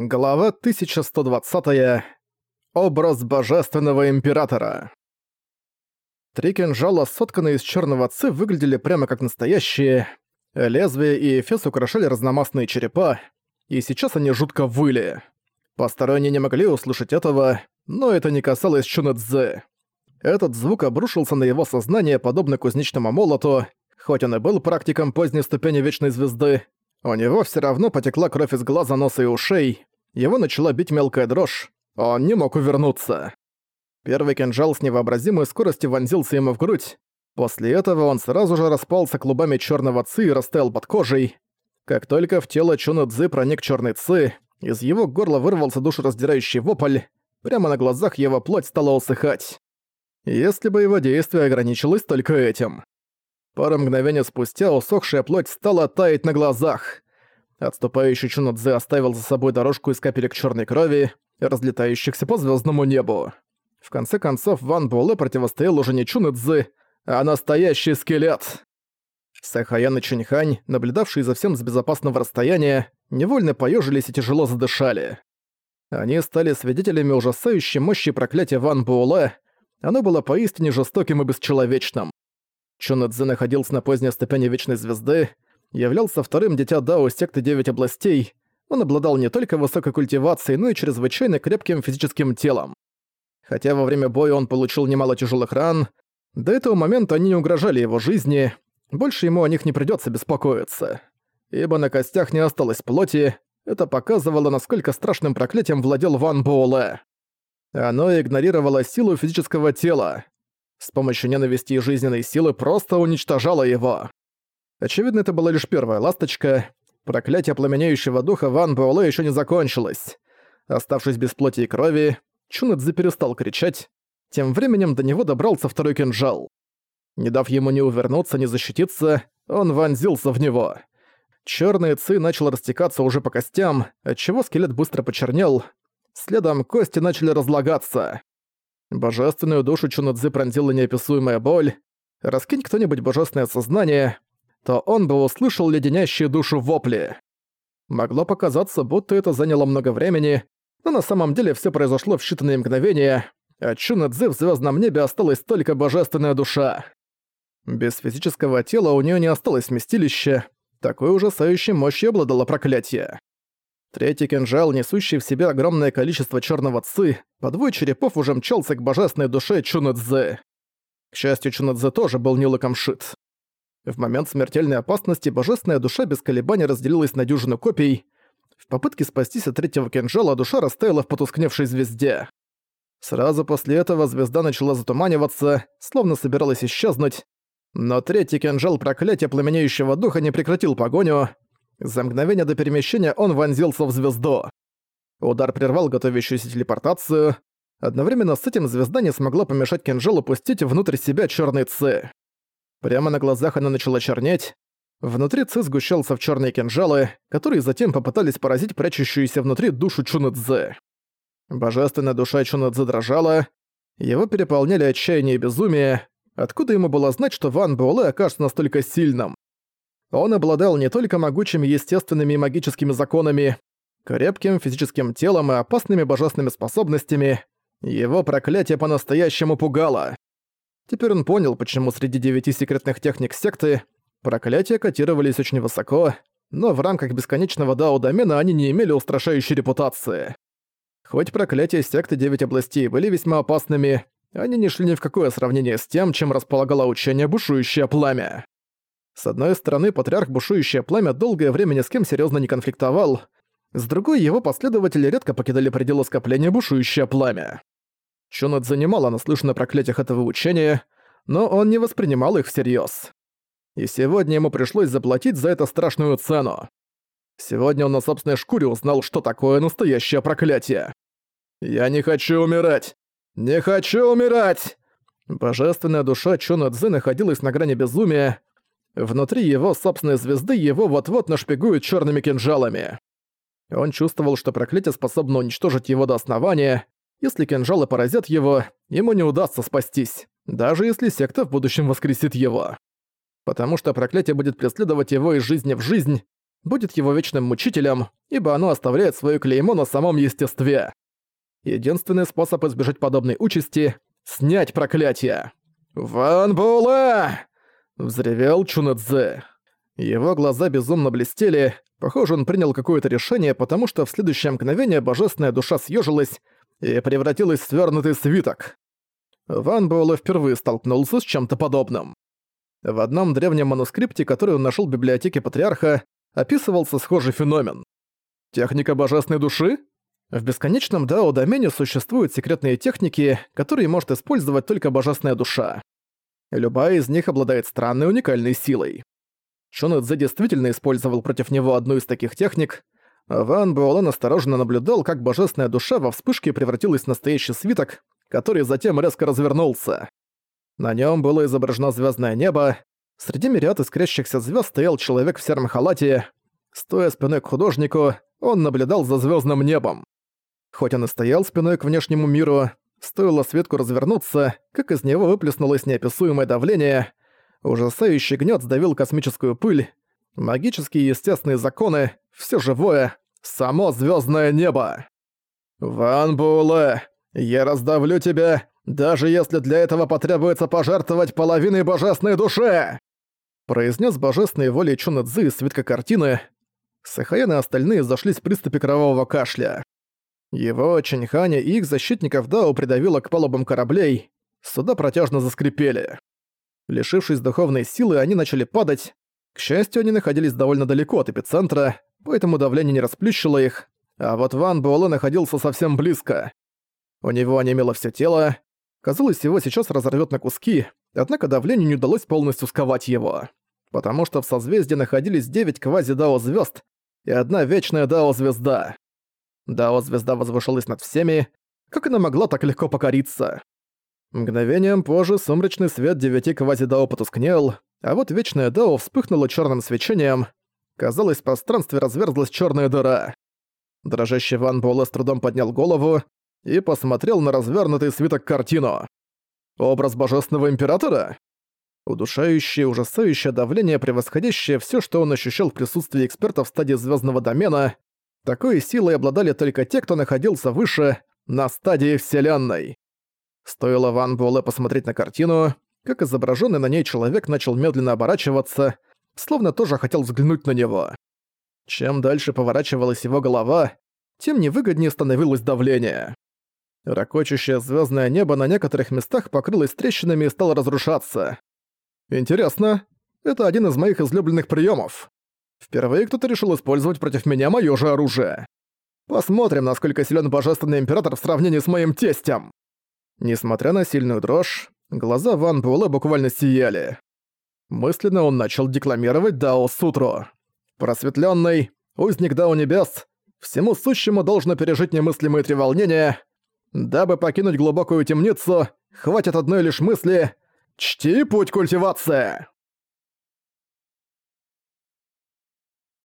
Глава 1120. Образ Божественного Императора. Три кинжала, сотканные из черного ци, выглядели прямо как настоящие. Лезвие и эфес украшали разномастные черепа, и сейчас они жутко выли. Посторонние не могли услышать этого, но это не касалось Чунэцзы. Этот звук обрушился на его сознание, подобно кузнечному молоту, хоть он и был практиком поздней ступени Вечной Звезды, у него все равно потекла кровь из глаза, носа и ушей, его начала бить мелкая дрожь, он не мог увернуться. Первый кинжал с невообразимой скоростью вонзился ему в грудь, после этого он сразу же распался клубами черного ци и растаял под кожей. Как только в тело Чуна Цзы проник черный ци, из его горла вырвался душераздирающий вопль, прямо на глазах его плоть стала усыхать. Если бы его действие ограничилось только этим. Пару мгновений спустя усохшая плоть стала таять на глазах. Отступающий Чунадзе оставил за собой дорожку из капелек черной крови, разлетающихся по звездному небу. В конце концов, Ван Буэлэ противостоял уже не Чунадзе, а настоящий скелет. Сахаян и Чуньхань, наблюдавшие за всем с безопасного расстояния, невольно поежились и тяжело задышали. Они стали свидетелями ужасающей мощи проклятия Ван Буэлэ, оно было поистине жестоким и бесчеловечным. Чунэцзэ находился на поздней ступени Вечной Звезды, являлся вторым дитя Дао секты Девять Областей, он обладал не только высокой культивацией, но и чрезвычайно крепким физическим телом. Хотя во время боя он получил немало тяжелых ран, до этого момента они не угрожали его жизни, больше ему о них не придётся беспокоиться. Ибо на костях не осталось плоти, это показывало, насколько страшным проклятием владел Ван Буэлэ. Оно игнорировало силу физического тела. С помощью ненависти и жизненной силы просто уничтожало его. Очевидно, это была лишь первая ласточка. Проклятие пламенеющего духа Ван Буэлэ еще не закончилось. Оставшись без плоти и крови, Чунэцзы перестал кричать. Тем временем до него добрался второй кинжал. Не дав ему ни увернуться, ни защититься, он вонзился в него. Чёрный ци начал растекаться уже по костям, отчего скелет быстро почернел. Следом кости начали разлагаться. Божественную душу Чунэцзы пронзила неописуемая боль. Раскинь кто-нибудь божественное сознание, то он бы услышал леденящие душу вопли. Могло показаться, будто это заняло много времени, но на самом деле все произошло в считанные мгновения, а Чуна Цзы в звездном небе осталась только божественная душа. Без физического тела у нее не осталось вместилища, такой ужасающей мощью обладало проклятие. Третий кинжал, несущий в себе огромное количество черного ци, подвой черепов уже мчался к божественной душе Чунэцзы. К счастью, Чунэцзы тоже был не луком шит. В момент смертельной опасности божественная душа без колебаний разделилась на дюжину копий. В попытке спастись от третьего кинжала душа растаяла в потускневшей звезде. Сразу после этого звезда начала затуманиваться, словно собиралась исчезнуть, но третий кинжал проклятия пламенеющего духа не прекратил погоню. За мгновение до перемещения он вонзился в звезду. Удар прервал готовящуюся телепортацию. Одновременно с этим звезда не смогла помешать кинжалу пустить внутрь себя черный ци. Прямо на глазах она начала чернеть. Внутри Ци сгущался в черные кинжалы, которые затем попытались поразить прячущуюся внутри душу Чунэцзы. Божественная душа Чунэцзы дрожала, его переполняли отчаяние и безумие, откуда ему было знать, что Ван Буэлэ окажется настолько сильным. Он обладал не только могучими естественными и магическими законами, крепким физическим телом и опасными божественными способностями, его проклятие по-настоящему пугало. Теперь он понял, почему среди девяти секретных техник секты проклятия котировались очень высоко, но в рамках бесконечного дао-домена они не имели устрашающей репутации. Хоть проклятия секты Девять областей были весьма опасными, они не шли ни в какое сравнение с тем, чем располагало учение «Бушующее пламя». С одной стороны, патриарх «Бушующее пламя» долгое время ни с кем серьезно не конфликтовал, с другой, его последователи редко покидали пределы скопления «Бушующее пламя». Чунат занимала наслышан о проклятиях этого учения, но он не воспринимал их всерьез. И сегодня ему пришлось заплатить за это страшную цену. Сегодня он на собственной шкуре узнал, что такое настоящее проклятие. «Я не хочу умирать! Не хочу умирать!» Божественная душа Чона Цзы находилась на грани безумия. Внутри его собственной звезды его вот-вот нашпигуют черными кинжалами. Он чувствовал, что проклятие способно уничтожить его до основания, если кинжалы поразят его, ему не удастся спастись, даже если секта в будущем воскресит его. Потому что проклятие будет преследовать его из жизни в жизнь, будет его вечным мучителем, ибо оно оставляет свое клеймо на самом естестве. Единственный способ избежать подобной участи — снять проклятие. «Ван Була!» — взревел Чунэцзэ. Его глаза безумно блестели, похоже, он принял какое-то решение, потому что в следующее мгновение божественная душа съежилась и превратилась в свёрнутый свиток. Ван Буэлэ впервые столкнулся с чем-то подобным. В одном древнем манускрипте, который он нашел в библиотеке Патриарха, описывался схожий феномен. Техника божественной души? В бесконечном дао-домене существуют секретные техники, которые может использовать только божественная душа. Любая из них обладает странной уникальной силой. Чон Цзэ действительно использовал против него одну из таких техник. Ван Буэлэ осторожно наблюдал, как божественная душа во вспышке превратилась в настоящий свиток, который затем резко развернулся. На нем было изображено звездное небо. Среди мириад искрящихся звезд стоял человек в сером халате. Стоя спиной к художнику, он наблюдал за звездным небом. Хоть он и стоял спиной к внешнему миру, стоило светку развернуться, как из него выплеснулось неописуемое давление. Ужасающий гнет сдавил космическую пыль. Магические естественные законы, все живое, само звездное небо. «Ван Буэлэ, я раздавлю тебя даже если для этого потребуется пожертвовать половиной божественной души!» Произнес божественной волей Чуна Цзы из свитка картины. Сахаян и остальные зашлись в приступе кровавого кашля. Его, Чэньханя и их защитников Дао придавило к палубам кораблей, суда протяжно заскрипели. Лишившись духовной силы, они начали падать. К счастью, они находились довольно далеко от эпицентра, поэтому давление не расплющило их, а вот Ван Буэлэ находился совсем близко. У него онемело все тело, Казалось, его сейчас разорвет на куски, однако давлению не удалось полностью сковать его. Потому что в созвездии находились девять квази-дао звезд и одна вечная дао-звезда. Дао-звезда возвышалась над всеми, как она могла так легко покориться? Мгновением позже сумрачный свет девяти квази-дао потускнел, а вот вечная дао вспыхнула черным свечением. Казалось, в пространстве разверзлась черная дыра. Дрожащий Ван Буэлэ с трудом поднял голову и посмотрел на развернутый свиток картину. Образ божественного императора? Удушающее, ужасающее давление, превосходящее все, что он ощущал в присутствии экспертов в стадии звездного домена, такой силой обладали только те, кто находился выше, на стадии Вселенной. Стоило Ван Буэлэ посмотреть на картину, как изображенный на ней человек начал медленно оборачиваться, словно тоже хотел взглянуть на него. Чем дальше поворачивалась его голова, тем невыгоднее становилось давление. Рокочущее звездное небо на некоторых местах покрылось трещинами и стало разрушаться. Интересно, это один из моих излюбленных приемов. Впервые кто-то решил использовать против меня моё же оружие. Посмотрим, насколько силен Божественный Император в сравнении с моим тестем. Несмотря на сильную дрожь, глаза Ван Буэлэ буквально сияли. Мысленно он начал декламировать Дао Сутру. Просветленный, узник Дао Небес, всему сущему должно пережить немыслимые треволнения, Дабы покинуть глубокую темницу, хватит одной лишь мысли «Чти путь культивации!»